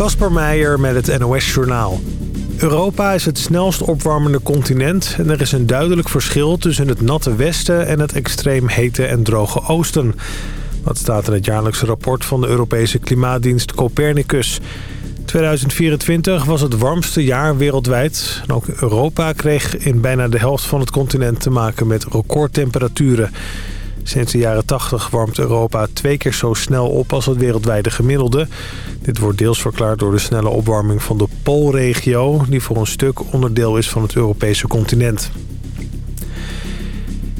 Kasper Meijer met het NOS-journaal. Europa is het snelst opwarmende continent... en er is een duidelijk verschil tussen het natte westen... en het extreem hete en droge oosten. Dat staat in het jaarlijkse rapport van de Europese klimaatdienst Copernicus. 2024 was het warmste jaar wereldwijd. ook Europa kreeg in bijna de helft van het continent te maken met recordtemperaturen... Sinds de jaren 80 warmt Europa twee keer zo snel op als het wereldwijde gemiddelde. Dit wordt deels verklaard door de snelle opwarming van de Poolregio... die voor een stuk onderdeel is van het Europese continent.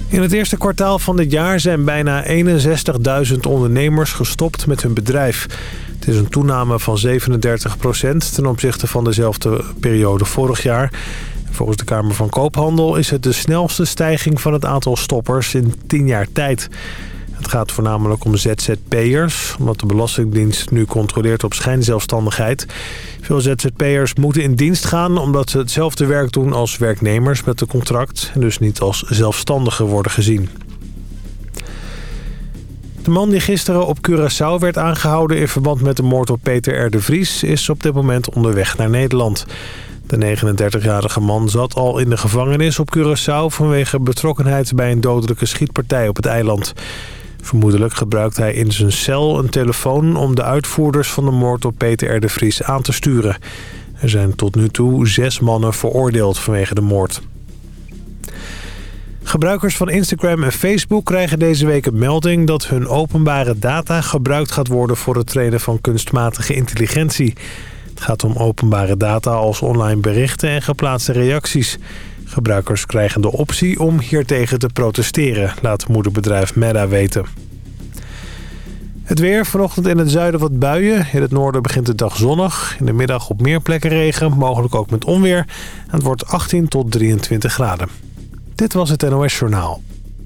In het eerste kwartaal van dit jaar zijn bijna 61.000 ondernemers gestopt met hun bedrijf. Het is een toename van 37% ten opzichte van dezelfde periode vorig jaar... Volgens de Kamer van Koophandel is het de snelste stijging van het aantal stoppers in 10 jaar tijd. Het gaat voornamelijk om ZZP'ers, omdat de Belastingdienst nu controleert op schijnzelfstandigheid. Veel ZZP'ers moeten in dienst gaan omdat ze hetzelfde werk doen als werknemers met een contract... en dus niet als zelfstandigen worden gezien. De man die gisteren op Curaçao werd aangehouden in verband met de moord op Peter R. de Vries... is op dit moment onderweg naar Nederland. De 39-jarige man zat al in de gevangenis op Curaçao... vanwege betrokkenheid bij een dodelijke schietpartij op het eiland. Vermoedelijk gebruikt hij in zijn cel een telefoon... om de uitvoerders van de moord op Peter R. de Vries aan te sturen. Er zijn tot nu toe zes mannen veroordeeld vanwege de moord. Gebruikers van Instagram en Facebook krijgen deze week een melding... dat hun openbare data gebruikt gaat worden voor het trainen van kunstmatige intelligentie... Het gaat om openbare data als online berichten en geplaatste reacties. Gebruikers krijgen de optie om hiertegen te protesteren, laat moederbedrijf Meta weten. Het weer, vanochtend in het zuiden wat buien. In het noorden begint de dag zonnig. In de middag op meer plekken regen, mogelijk ook met onweer. En het wordt 18 tot 23 graden. Dit was het NOS Journaal.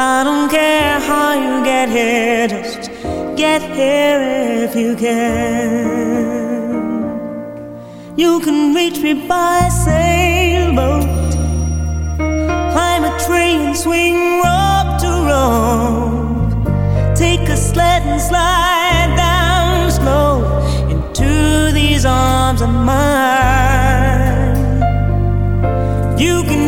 I don't care how you get here, just get here if you can. You can reach me by sailboat, climb a tree and swing rock to rock, take a sled and slide down slow into these arms of mine. You can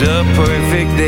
the perfect day.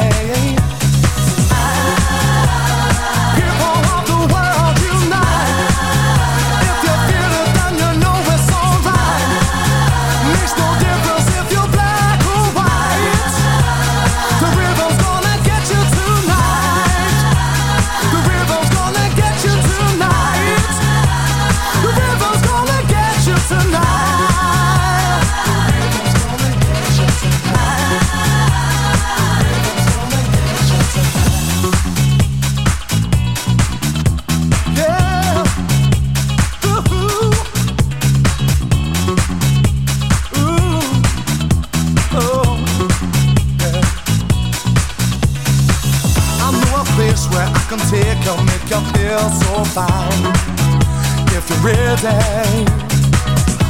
easy.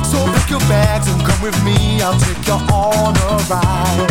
So pick your bags and come with me, I'll take you on a ride.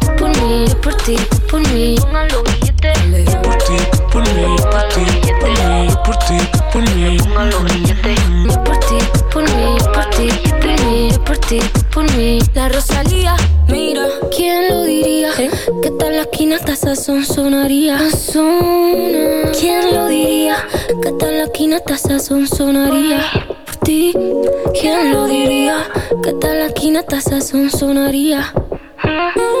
mí, es por ti, por mí. Pongan los billetes. Es por ti, por mí, por ti, por mí. Es por ti, por mí. Pongan los billetes. Es por ti, por mí, por ti, por mí. Es por ti, por mí. La Rosalía, mira, ¿quién lo diría? ¿Eh? Que tal la esquina hasta esa son sonaría. ¿Quién lo diría? Que tal la esquina hasta esa son sonaría. ¿Eh? Por ti, ¿quién lo diría? Que tal la esquina hasta esa son sonaría. ¿Eh?